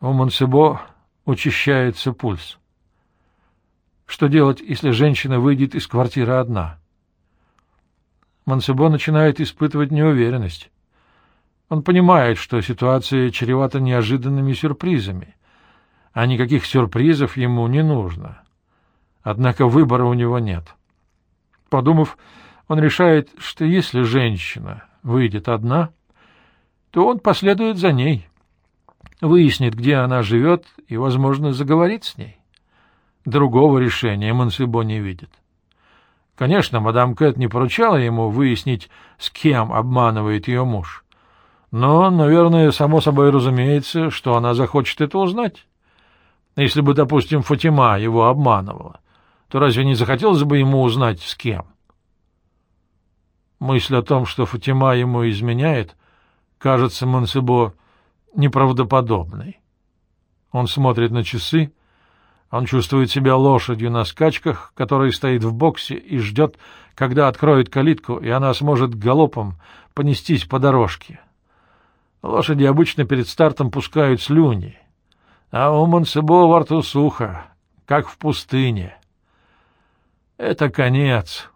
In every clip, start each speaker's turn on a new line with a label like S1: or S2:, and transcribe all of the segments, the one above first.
S1: У Монсебо учащается пульс. Что делать, если женщина выйдет из квартиры одна? Монсебо начинает испытывать неуверенность. Он понимает, что ситуация чревата неожиданными сюрпризами, а никаких сюрпризов ему не нужно. Однако выбора у него нет. Подумав, он решает, что если женщина выйдет одна, то он последует за ней, выяснит, где она живет, и, возможно, заговорит с ней. Другого решения Монсебо не видит. Конечно, мадам Кэт не поручала ему выяснить, с кем обманывает ее муж. Но, наверное, само собой разумеется, что она захочет это узнать. Если бы, допустим, Фатима его обманывала, то разве не захотелось бы ему узнать, с кем? Мысль о том, что Фатима ему изменяет, кажется Монсебо неправдоподобной. Он смотрит на часы, он чувствует себя лошадью на скачках, которая стоит в боксе и ждет, когда откроет калитку, и она сможет галопом понестись по дорожке. Лошади обычно перед стартом пускают слюни, а у Монсебо во рту сухо, как в пустыне. Это конец.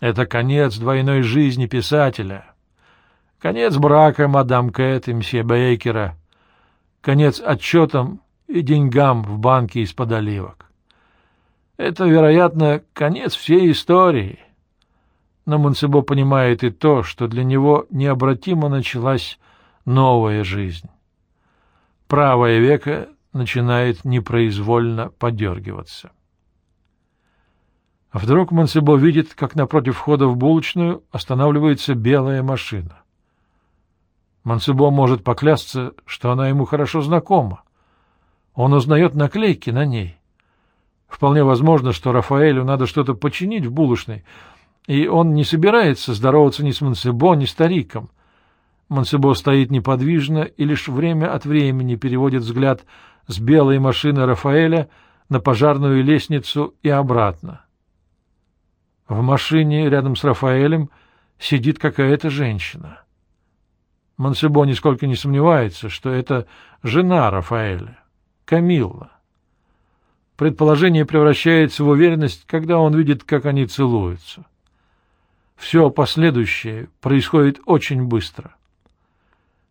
S1: Это конец двойной жизни писателя. Конец брака мадам Кэт и мсье Бейкера. Конец отчетам и деньгам в банке из-под оливок. Это, вероятно, конец всей истории. Но Монсебо понимает и то, что для него необратимо началась новая жизнь. Правое веко начинает непроизвольно подергиваться. Вдруг Монсебо видит, как напротив входа в булочную останавливается белая машина. Монсебо может поклясться, что она ему хорошо знакома. Он узнает наклейки на ней. Вполне возможно, что Рафаэлю надо что-то починить в булочной, и он не собирается здороваться ни с Монсебо, ни с стариком. Монсебо стоит неподвижно и лишь время от времени переводит взгляд с белой машины Рафаэля на пожарную лестницу и обратно. В машине рядом с Рафаэлем сидит какая-то женщина. Монсебо нисколько не сомневается, что это жена Рафаэля, Камилла. Предположение превращается в уверенность, когда он видит, как они целуются. Все последующее происходит очень быстро.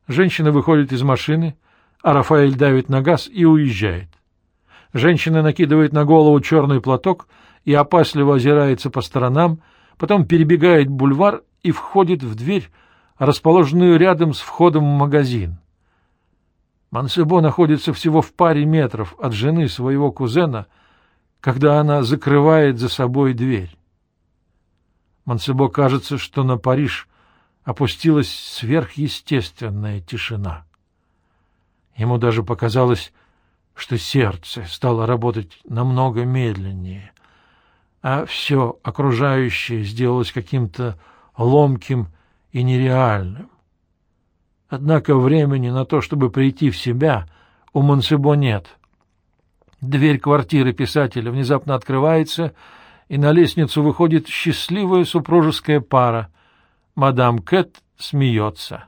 S1: Женщина выходит из машины, а Рафаэль давит на газ и уезжает. Женщина накидывает на голову черный платок — и опасливо озирается по сторонам, потом перебегает бульвар и входит в дверь, расположенную рядом с входом в магазин. Мансебо находится всего в паре метров от жены своего кузена, когда она закрывает за собой дверь. Мансебо кажется, что на Париж опустилась сверхъестественная тишина. Ему даже показалось, что сердце стало работать намного медленнее — а все окружающее сделалось каким-то ломким и нереальным. Однако времени на то, чтобы прийти в себя, у Монсебо нет. Дверь квартиры писателя внезапно открывается, и на лестницу выходит счастливая супружеская пара. Мадам Кэт смеется.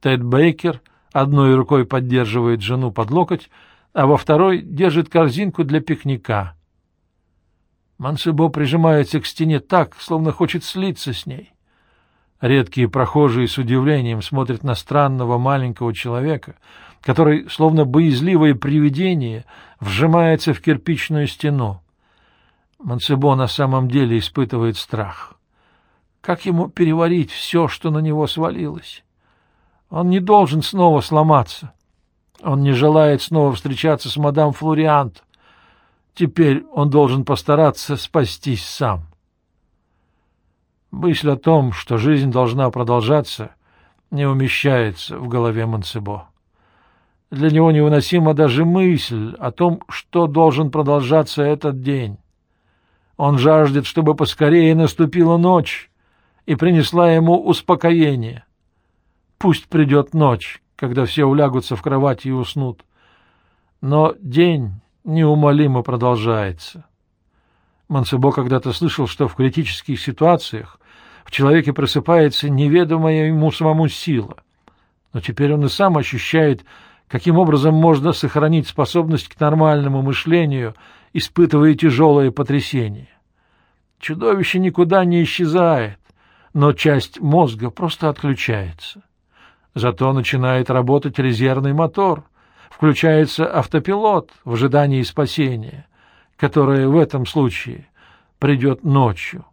S1: Тед Бейкер одной рукой поддерживает жену под локоть, а во второй держит корзинку для пикника — Мансебо прижимается к стене так, словно хочет слиться с ней. Редкие прохожие с удивлением смотрят на странного маленького человека, который, словно боязливое привидение, вжимается в кирпичную стену. Мансебо на самом деле испытывает страх. Как ему переварить все, что на него свалилось? Он не должен снова сломаться. Он не желает снова встречаться с мадам Флориант. Теперь он должен постараться спастись сам. Мысль о том, что жизнь должна продолжаться, не умещается в голове Монсебо. Для него невыносима даже мысль о том, что должен продолжаться этот день. Он жаждет, чтобы поскорее наступила ночь и принесла ему успокоение. Пусть придет ночь, когда все улягутся в кровать и уснут. Но день неумолимо продолжается. Мансебо когда-то слышал, что в критических ситуациях в человеке просыпается неведомая ему самому сила. Но теперь он и сам ощущает, каким образом можно сохранить способность к нормальному мышлению, испытывая тяжелые потрясения. Чудовище никуда не исчезает, но часть мозга просто отключается. Зато начинает работать резервный мотор, включается автопилот в ожидании спасения, которое в этом случае придет ночью.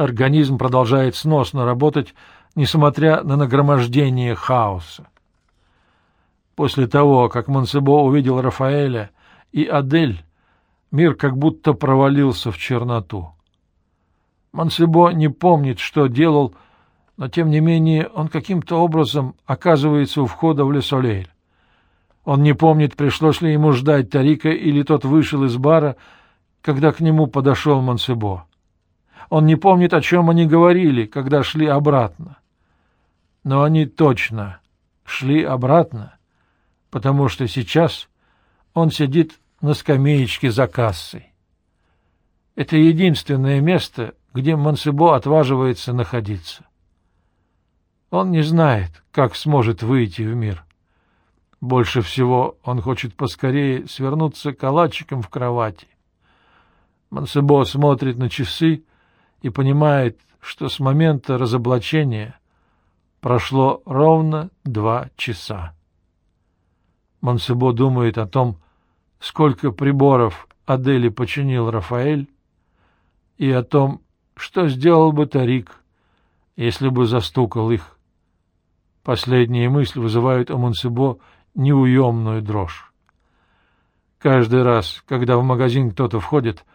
S1: Организм продолжает сносно работать, несмотря на нагромождение хаоса. После того, как Монсебо увидел Рафаэля и Адель, мир как будто провалился в черноту. Монсебо не помнит, что делал, но тем не менее он каким-то образом оказывается у входа в Лесолейль. Он не помнит, пришлось ли ему ждать Тарика или тот вышел из бара, когда к нему подошел Монсебо. Он не помнит, о чем они говорили, когда шли обратно. Но они точно шли обратно, потому что сейчас он сидит на скамеечке за кассой. Это единственное место, где Монсебо отваживается находиться. Он не знает, как сможет выйти в мир. Больше всего он хочет поскорее свернуться калачиком в кровати. Монсебо смотрит на часы и понимает, что с момента разоблачения прошло ровно два часа. Монсебо думает о том, сколько приборов Адели починил Рафаэль, и о том, что сделал бы Тарик, если бы застукал их. Последние мысли вызывают у Монсебо неуемную дрожь. Каждый раз, когда в магазин кто-то входит,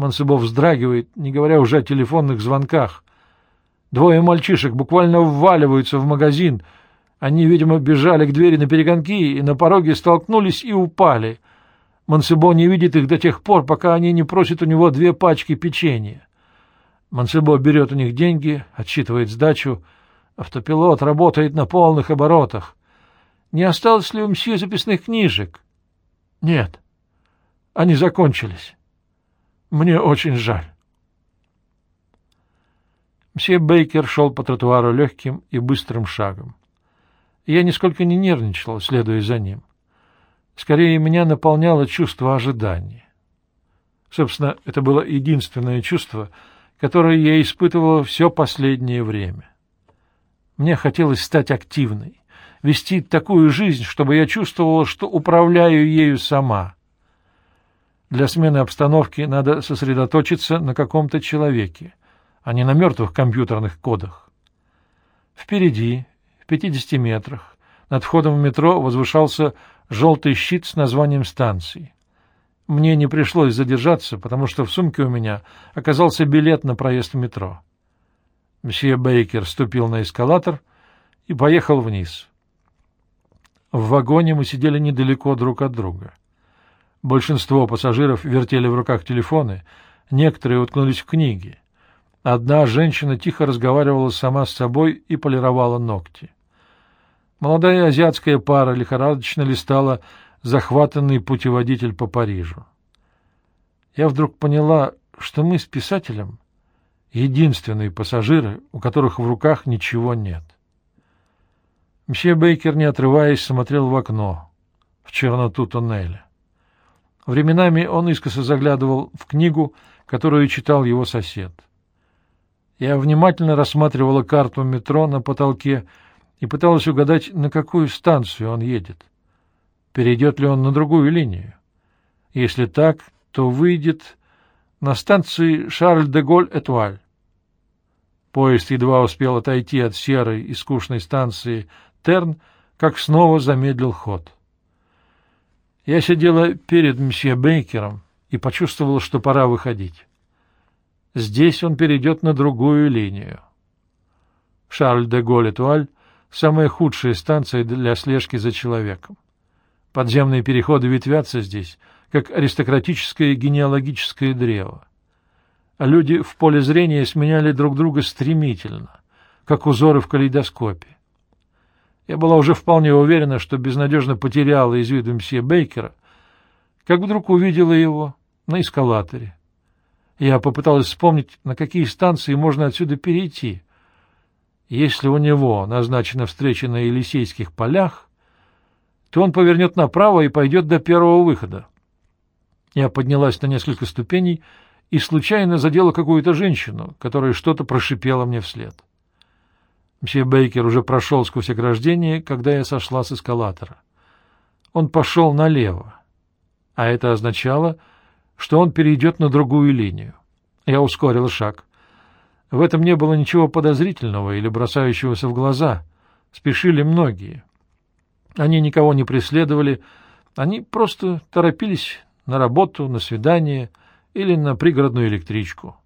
S1: Монсебо вздрагивает, не говоря уже о телефонных звонках. Двое мальчишек буквально вваливаются в магазин. Они, видимо, бежали к двери на перегонки и на пороге столкнулись и упали. Монсебо не видит их до тех пор, пока они не просят у него две пачки печенья. Монсебо берет у них деньги, отсчитывает сдачу. Автопилот работает на полных оборотах. Не осталось ли у мсье записных книжек? Нет. Они закончились. Мне очень жаль. Мсье Бейкер шел по тротуару легким и быстрым шагом. Я нисколько не нервничал, следуя за ним. Скорее, меня наполняло чувство ожидания. Собственно, это было единственное чувство, которое я испытывал все последнее время. Мне хотелось стать активной, вести такую жизнь, чтобы я чувствовала, что управляю ею сама — для смены обстановки надо сосредоточиться на каком-то человеке, а не на мертвых компьютерных кодах. Впереди, в 50 метрах, над входом в метро возвышался желтый щит с названием станции. Мне не пришлось задержаться, потому что в сумке у меня оказался билет на проезд в метро. Мсье Бейкер ступил на эскалатор и поехал вниз. В вагоне мы сидели недалеко друг от друга. Большинство пассажиров вертели в руках телефоны, некоторые уткнулись в книги. Одна женщина тихо разговаривала сама с собой и полировала ногти. Молодая азиатская пара лихорадочно листала захватанный путеводитель по Парижу. Я вдруг поняла, что мы с писателем единственные пассажиры, у которых в руках ничего нет. Мсье Бейкер, не отрываясь, смотрел в окно, в черноту туннеля. Временами он искоса заглядывал в книгу, которую читал его сосед. Я внимательно рассматривала карту метро на потолке и пыталась угадать, на какую станцию он едет. Перейдет ли он на другую линию? Если так, то выйдет на станции Шарль-де-Голь-Этуаль. Поезд едва успел отойти от серой и скучной станции Терн, как снова замедлил ход. — я сидела перед мсье Бейкером и почувствовала, что пора выходить. Здесь он перейдет на другую линию. Шарль де Голь-Этуаль — самая худшая станция для слежки за человеком. Подземные переходы ветвятся здесь, как аристократическое генеалогическое древо. А люди в поле зрения сменяли друг друга стремительно, как узоры в калейдоскопе. Я была уже вполне уверена, что безнадежно потеряла из виду мсье Бейкера, как вдруг увидела его на эскалаторе. Я попыталась вспомнить, на какие станции можно отсюда перейти. Если у него назначена встреча на Елисейских полях, то он повернет направо и пойдет до первого выхода. Я поднялась на несколько ступеней и случайно задела какую-то женщину, которая что-то прошипела мне вслед. Мсье Бейкер уже прошел сквозь ограждение, когда я сошла с эскалатора. Он пошел налево, а это означало, что он перейдет на другую линию. Я ускорил шаг. В этом не было ничего подозрительного или бросающегося в глаза. Спешили многие. Они никого не преследовали, они просто торопились на работу, на свидание или на пригородную электричку.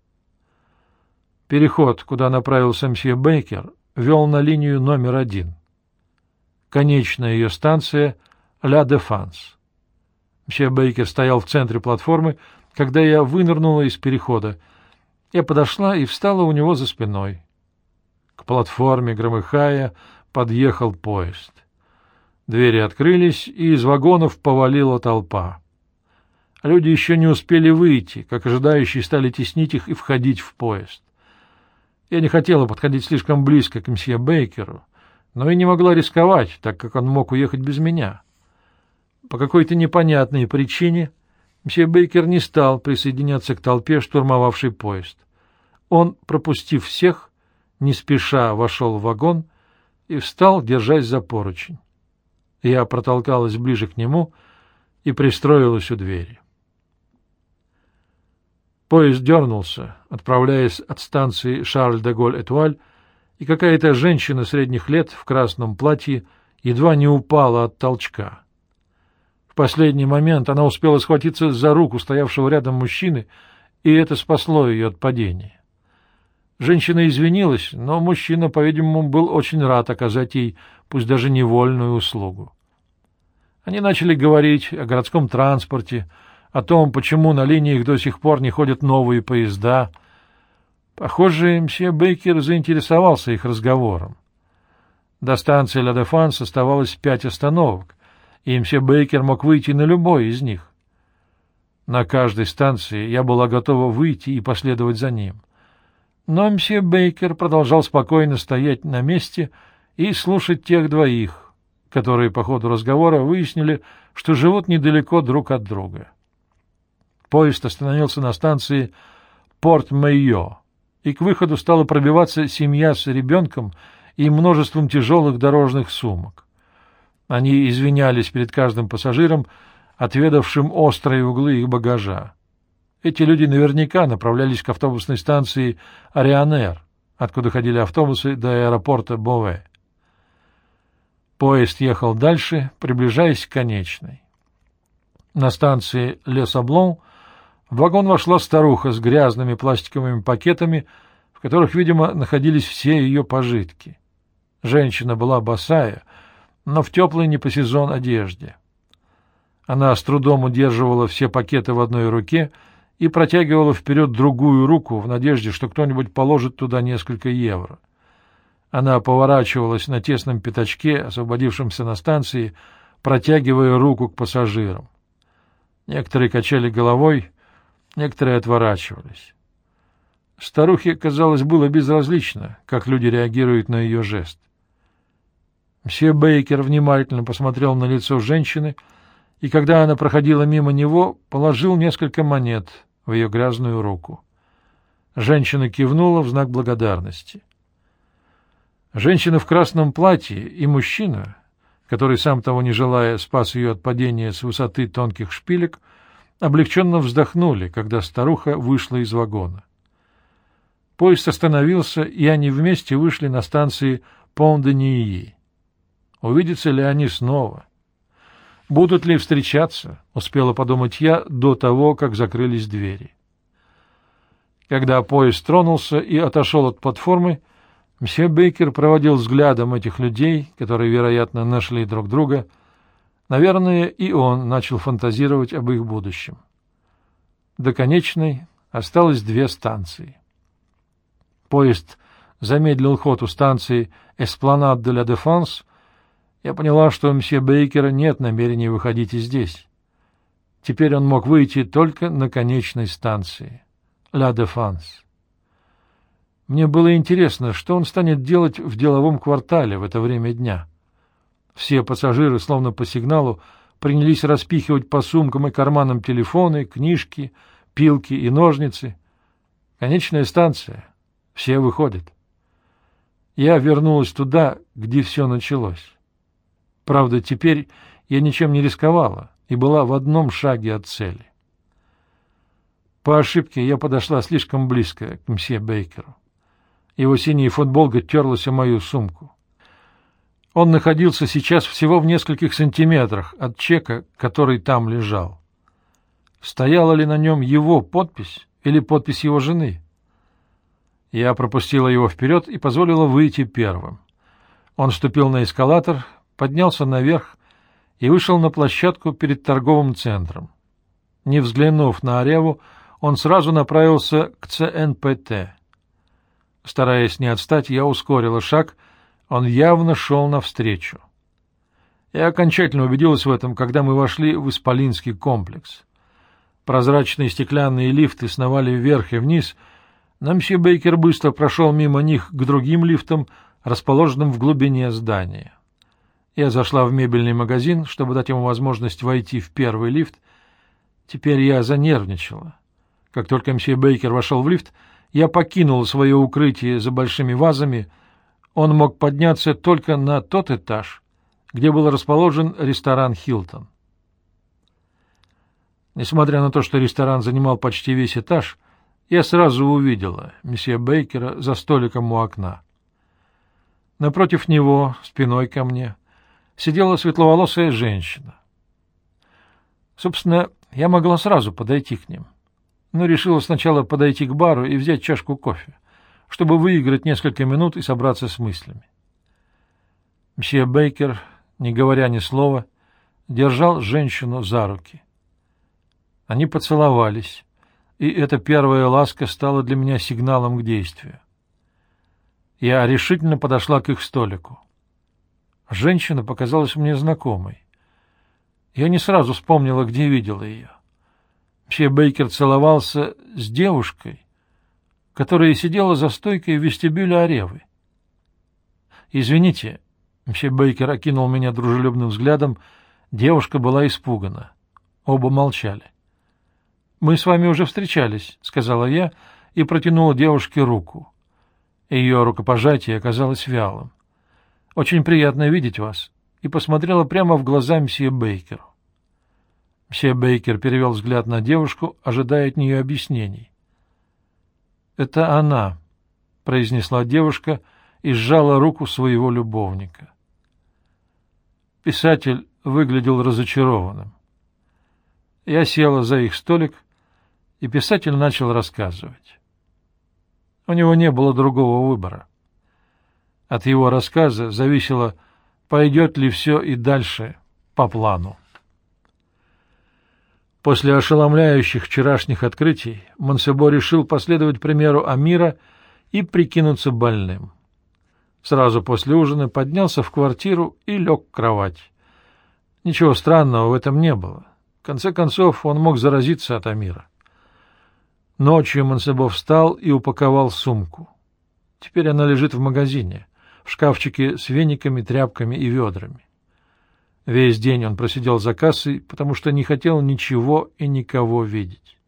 S1: Переход, куда направился мсье Бейкер, вел на линию номер один. Конечная ее станция — «Ля Дефанс». Мсье Бейкер стоял в центре платформы, когда я вынырнула из перехода. Я подошла и встала у него за спиной. К платформе, громыхая, подъехал поезд. Двери открылись, и из вагонов повалила толпа. Люди еще не успели выйти, как ожидающие стали теснить их и входить в поезд. Я не хотела подходить слишком близко к мсье Бейкеру, но и не могла рисковать, так как он мог уехать без меня. По какой-то непонятной причине мсье Бейкер не стал присоединяться к толпе, штурмовавшей поезд. Он, пропустив всех, не спеша вошел в вагон и встал, держась за поручень. Я протолкалась ближе к нему и пристроилась у двери. Поезд дернулся, отправляясь от станции Шарль-де-Голь-Этуаль, и какая-то женщина средних лет в красном платье едва не упала от толчка. В последний момент она успела схватиться за руку стоявшего рядом мужчины, и это спасло ее от падения. Женщина извинилась, но мужчина, по-видимому, был очень рад оказать ей, пусть даже невольную услугу. Они начали говорить о городском транспорте, о том, почему на линиях до сих пор не ходят новые поезда. Похоже, мсье Бейкер заинтересовался их разговором. До станции Ла-де-Фанс оставалось пять остановок, и мсье Бейкер мог выйти на любой из них. На каждой станции я была готова выйти и последовать за ним. Но мсье Бейкер продолжал спокойно стоять на месте и слушать тех двоих, которые по ходу разговора выяснили, что живут недалеко друг от друга. Поезд остановился на станции Порт-Майо, и к выходу стала пробиваться семья с ребенком и множеством тяжелых дорожных сумок. Они извинялись перед каждым пассажиром, отведавшим острые углы их багажа. Эти люди наверняка направлялись к автобусной станции Арианер, откуда ходили автобусы до аэропорта Бове. Поезд ехал дальше, приближаясь к конечной. На станции Лесаблон в вагон вошла старуха с грязными пластиковыми пакетами, в которых, видимо, находились все ее пожитки. Женщина была босая, но в теплой не по сезон одежде. Она с трудом удерживала все пакеты в одной руке и протягивала вперед другую руку в надежде, что кто-нибудь положит туда несколько евро. Она поворачивалась на тесном пятачке, освободившемся на станции, протягивая руку к пассажирам. Некоторые качали головой, Некоторые отворачивались. Старухе, казалось, было безразлично, как люди реагируют на ее жест. Мсье Бейкер внимательно посмотрел на лицо женщины, и когда она проходила мимо него, положил несколько монет в ее грязную руку. Женщина кивнула в знак благодарности. Женщина в красном платье и мужчина, который, сам того не желая, спас ее от падения с высоты тонких шпилек, — облегченно вздохнули, когда старуха вышла из вагона. Поезд остановился, и они вместе вышли на станции Пон-де-Нии. Увидятся ли они снова? Будут ли встречаться, успела подумать я до того, как закрылись двери. Когда поезд тронулся и отошел от платформы, мсье Бейкер проводил взглядом этих людей, которые, вероятно, нашли друг друга, — Наверное, и он начал фантазировать об их будущем. До конечной осталось две станции. Поезд замедлил ход у станции «Эспланад де ла Дефанс». Я поняла, что у мсье Бейкера нет намерения выходить и здесь. Теперь он мог выйти только на конечной станции «Ла Дефанс». Мне было интересно, что он станет делать в деловом квартале в это время дня — Все пассажиры, словно по сигналу, принялись распихивать по сумкам и карманам телефоны, книжки, пилки и ножницы. Конечная станция. Все выходят. Я вернулась туда, где все началось. Правда, теперь я ничем не рисковала и была в одном шаге от цели. По ошибке я подошла слишком близко к мсье Бейкеру. Его синяя футболка терлась о мою сумку. Он находился сейчас всего в нескольких сантиметрах от чека, который там лежал. Стояла ли на нем его подпись или подпись его жены? Я пропустила его вперед и позволила выйти первым. Он вступил на эскалатор, поднялся наверх и вышел на площадку перед торговым центром. Не взглянув на Ареву, он сразу направился к ЦНПТ. Стараясь не отстать, я ускорила шаг, он явно шел навстречу. Я окончательно убедилась в этом, когда мы вошли в Исполинский комплекс. Прозрачные стеклянные лифты сновали вверх и вниз, но мсье Бейкер быстро прошел мимо них к другим лифтам, расположенным в глубине здания. Я зашла в мебельный магазин, чтобы дать ему возможность войти в первый лифт. Теперь я занервничала. Как только мсье Бейкер вошел в лифт, я покинул свое укрытие за большими вазами. Он мог подняться только на тот этаж, где был расположен ресторан «Хилтон». Несмотря на то, что ресторан занимал почти весь этаж, я сразу увидела месье Бейкера за столиком у окна. Напротив него, спиной ко мне, сидела светловолосая женщина. Собственно, я могла сразу подойти к ним но решила сначала подойти к бару и взять чашку кофе, чтобы выиграть несколько минут и собраться с мыслями. Мсье Бейкер, не говоря ни слова, держал женщину за руки. Они поцеловались, и эта первая ласка стала для меня сигналом к действию. Я решительно подошла к их столику. Женщина показалась мне знакомой. Я не сразу вспомнила, где видела ее. Мсье Бейкер целовался с девушкой, которая сидела за стойкой в вестибюле Аревы. «Извините», — мсье Бейкер окинул меня дружелюбным взглядом, девушка была испугана. Оба молчали. «Мы с вами уже встречались», — сказала я и протянула девушке руку. Ее рукопожатие оказалось вялым. «Очень приятно видеть вас», и посмотрела прямо в глаза мсье Бейкеру. Мсье Бейкер перевел взгляд на девушку, ожидая от нее объяснений. «Это она», — произнесла девушка и сжала руку своего любовника. Писатель выглядел разочарованным. Я села за их столик, и писатель начал рассказывать. У него не было другого выбора. От его рассказа зависело, пойдет ли все и дальше по плану. После ошеломляющих вчерашних открытий Монсебо решил последовать примеру Амира и прикинуться больным. Сразу после ужина поднялся в квартиру и лег в кровать. Ничего странного в этом не было. В конце концов, он мог заразиться от Амира. Ночью Монсебо встал и упаковал сумку. Теперь она лежит в магазине, в шкафчике с вениками, тряпками и ведрами. Весь день он просидел за кассой, потому что не хотел ничего и никого видеть.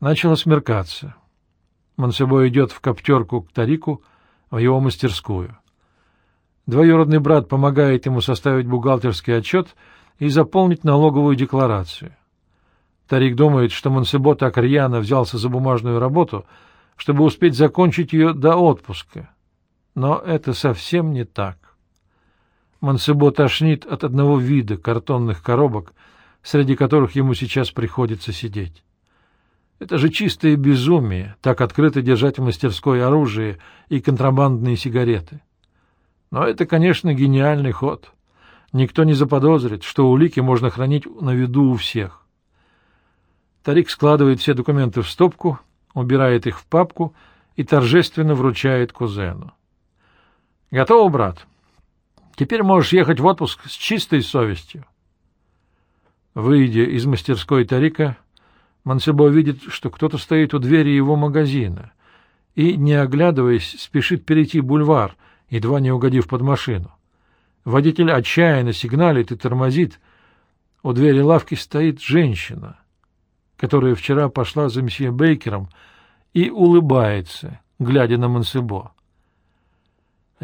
S1: Начало смеркаться. Монсебо идет в коптерку к Тарику, в его мастерскую. Двоюродный брат помогает ему составить бухгалтерский отчет и заполнить налоговую декларацию. Тарик думает, что Монсебо так рьяно взялся за бумажную работу, чтобы успеть закончить ее до отпуска. Но это совсем не так. Мансебо тошнит от одного вида картонных коробок, среди которых ему сейчас приходится сидеть. Это же чистое безумие, так открыто держать в мастерской оружие и контрабандные сигареты. Но это, конечно, гениальный ход. Никто не заподозрит, что улики можно хранить на виду у всех. Тарик складывает все документы в стопку, убирает их в папку и торжественно вручает кузену. — Готово, брат? Теперь можешь ехать в отпуск с чистой совестью. Выйдя из мастерской Тарика, Мансебо видит, что кто-то стоит у двери его магазина и, не оглядываясь, спешит перейти бульвар, едва не угодив под машину. Водитель отчаянно сигналит и тормозит. У двери лавки стоит женщина, которая вчера пошла за мсье Бейкером и улыбается, глядя на Монсебо.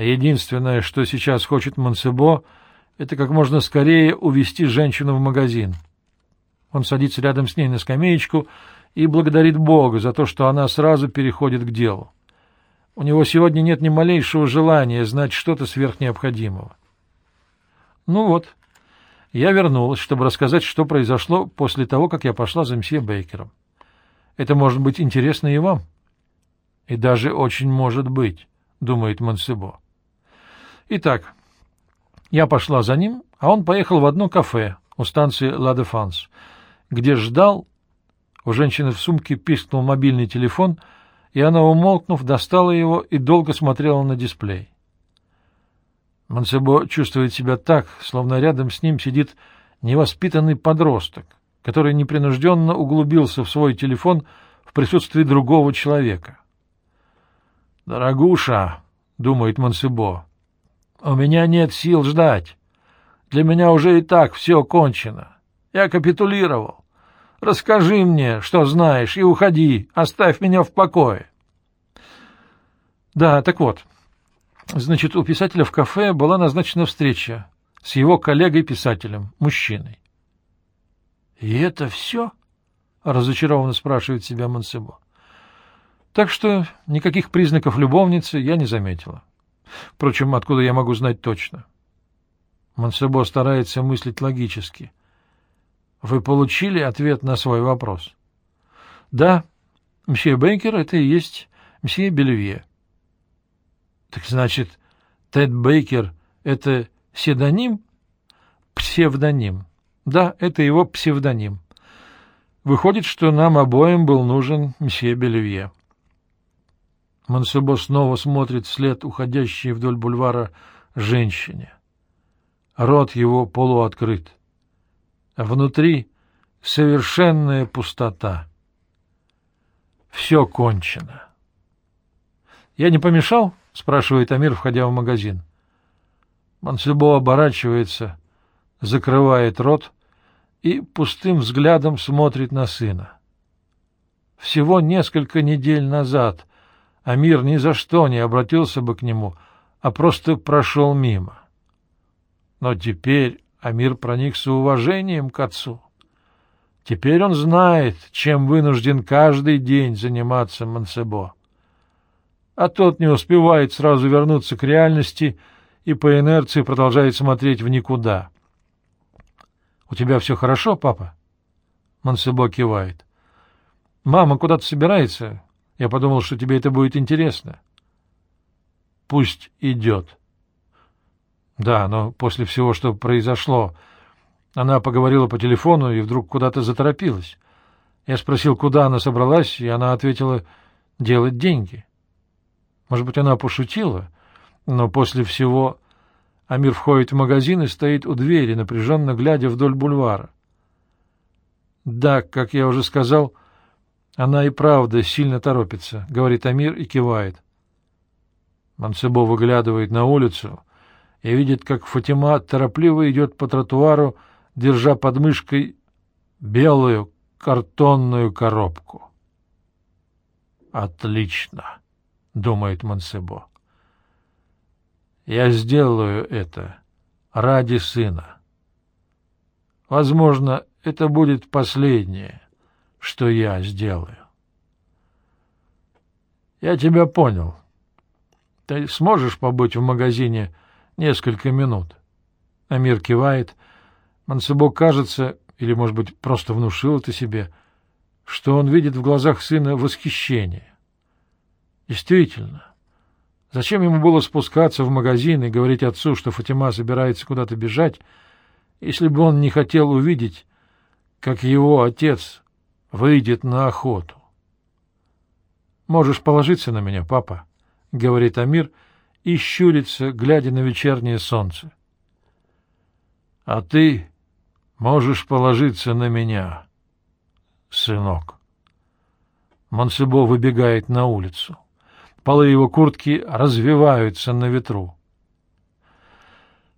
S1: Единственное, что сейчас хочет Монсебо, это как можно скорее увести женщину в магазин. Он садится рядом с ней на скамеечку и благодарит Бога за то, что она сразу переходит к делу. У него сегодня нет ни малейшего желания знать что-то сверхнеобходимого. Ну вот, я вернулась, чтобы рассказать, что произошло после того, как я пошла за мсье Бейкером. Это может быть интересно и вам. И даже очень может быть, думает Монсебо. Итак, я пошла за ним, а он поехал в одно кафе у станции Ла Дефанс, где ждал... У женщины в сумке пискнул мобильный телефон, и она, умолкнув, достала его и долго смотрела на дисплей. Монсебо чувствует себя так, словно рядом с ним сидит невоспитанный подросток, который непринужденно углубился в свой телефон в присутствии другого человека. «Дорогуша», — думает Монсебо, — «у меня нет сил ждать. Для меня уже и так все кончено. Я капитулировал. Расскажи мне, что знаешь, и уходи, оставь меня в покое». «Да, так вот», Значит, у писателя в кафе была назначена встреча с его коллегой-писателем, мужчиной. — И это все? — разочарованно спрашивает себя Монсебо. Так что никаких признаков любовницы я не заметила. Впрочем, откуда я могу знать точно? Монсебо старается мыслить логически. Вы получили ответ на свой вопрос? — Да, мсье Бейкер — это и есть мсье Бельвье. Так значит, Тед Бейкер — это псевдоним? Псевдоним. Да, это его псевдоним. Выходит, что нам обоим был нужен мсье Бельвье. Монсебо снова смотрит вслед уходящей вдоль бульвара женщине. Рот его полуоткрыт. Внутри совершенная пустота. Все кончено. Я не помешал? — спрашивает Амир, входя в магазин. Мансельбо оборачивается, закрывает рот и пустым взглядом смотрит на сына. Всего несколько недель назад Амир ни за что не обратился бы к нему, а просто прошел мимо. Но теперь Амир проникся уважением к отцу. Теперь он знает, чем вынужден каждый день заниматься Мансебо а тот не успевает сразу вернуться к реальности и по инерции продолжает смотреть в никуда. — У тебя все хорошо, папа? Мансебо кивает. — Мама куда-то собирается. Я подумал, что тебе это будет интересно. — Пусть идет. — Да, но после всего, что произошло... Она поговорила по телефону и вдруг куда-то заторопилась. Я спросил, куда она собралась, и она ответила «делать деньги». Может быть, она пошутила, но после всего Амир входит в магазин и стоит у двери, напряженно глядя вдоль бульвара. Да, как я уже сказал, она и правда сильно торопится, — говорит Амир и кивает. Мансебо выглядывает на улицу и видит, как Фатима торопливо идет по тротуару, держа под мышкой белую картонную коробку. Отлично думает Мансебо. Я сделаю это ради сына. Возможно, это будет последнее, что я сделаю. Я тебя понял. Ты сможешь побыть в магазине несколько минут? Амир кивает. Мансебо кажется, или, может быть, просто внушил это себе, что он видит в глазах сына восхищение. Действительно. Зачем ему было спускаться в магазин и говорить отцу, что Фатима собирается куда-то бежать, если бы он не хотел увидеть, как его отец выйдет на охоту? «Можешь положиться на меня, папа», — говорит Амир и щурится, глядя на вечернее солнце. «А ты можешь положиться на меня, сынок». Монсебо выбегает на улицу. Полы его куртки развиваются на ветру.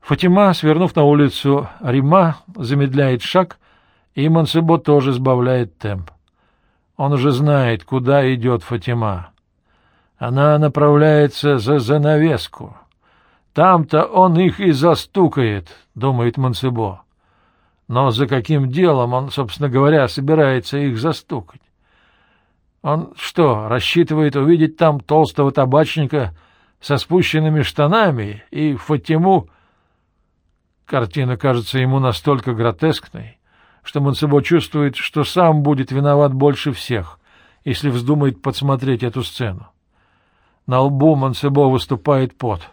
S1: Фатима, свернув на улицу Рима, замедляет шаг, и Мансебо тоже сбавляет темп. Он уже знает, куда идет Фатима. Она направляется за занавеску. Там-то он их и застукает, думает Мансебо. Но за каким делом он, собственно говоря, собирается их застукать? Он что, рассчитывает увидеть там толстого табачника со спущенными штанами и Фатиму? Картина кажется ему настолько гротескной, что Мансебо чувствует, что сам будет виноват больше всех, если вздумает подсмотреть эту сцену. На лбу Мансебо выступает пот.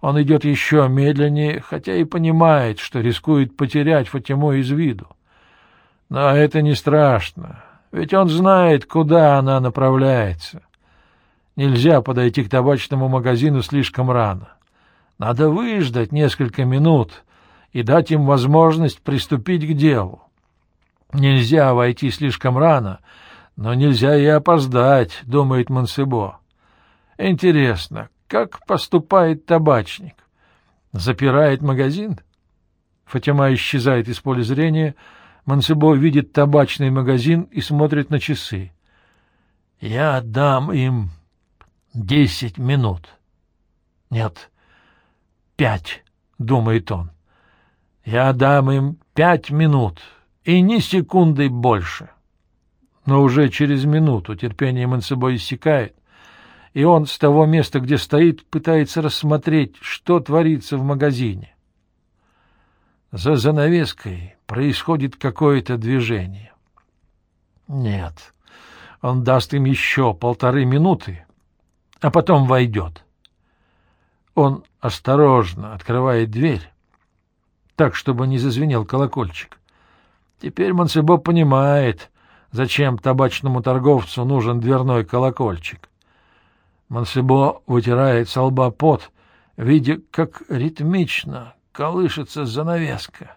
S1: Он идет еще медленнее, хотя и понимает, что рискует потерять Фатиму из виду. Но это не страшно ведь он знает, куда она направляется. Нельзя подойти к табачному магазину слишком рано. Надо выждать несколько минут и дать им возможность приступить к делу. Нельзя войти слишком рано, но нельзя и опоздать, думает Монсебо. Интересно, как поступает табачник? Запирает магазин? Фатима исчезает из поля зрения, Мансебо видит табачный магазин и смотрит на часы. «Я дам им десять минут». «Нет, пять», — думает он. «Я дам им пять минут и ни секунды больше». Но уже через минуту терпение Мансебо иссякает, и он с того места, где стоит, пытается рассмотреть, что творится в магазине. За занавеской происходит какое-то движение. Нет, он даст им еще полторы минуты, а потом войдет. Он осторожно открывает дверь, так, чтобы не зазвенел колокольчик. Теперь Монсебо понимает, зачем табачному торговцу нужен дверной колокольчик. Монсебо вытирает со лба пот, видя, как ритмично колышется занавеска.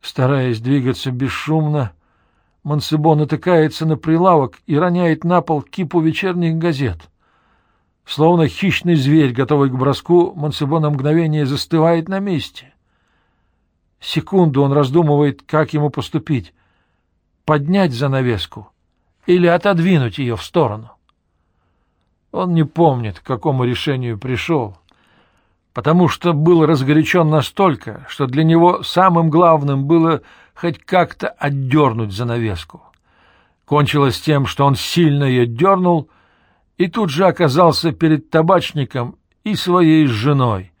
S1: Стараясь двигаться бесшумно, Монсебо натыкается на прилавок и роняет на пол кипу вечерних газет. Словно хищный зверь, готовый к броску, Монсебо на мгновение застывает на месте. Секунду он раздумывает, как ему поступить — поднять занавеску или отодвинуть ее в сторону. Он не помнит, к какому решению пришел — потому что был разгорячен настолько, что для него самым главным было хоть как-то отдернуть занавеску. Кончилось тем, что он сильно ее дернул и тут же оказался перед табачником и своей женой,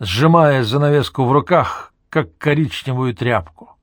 S1: сжимая занавеску в руках, как коричневую тряпку.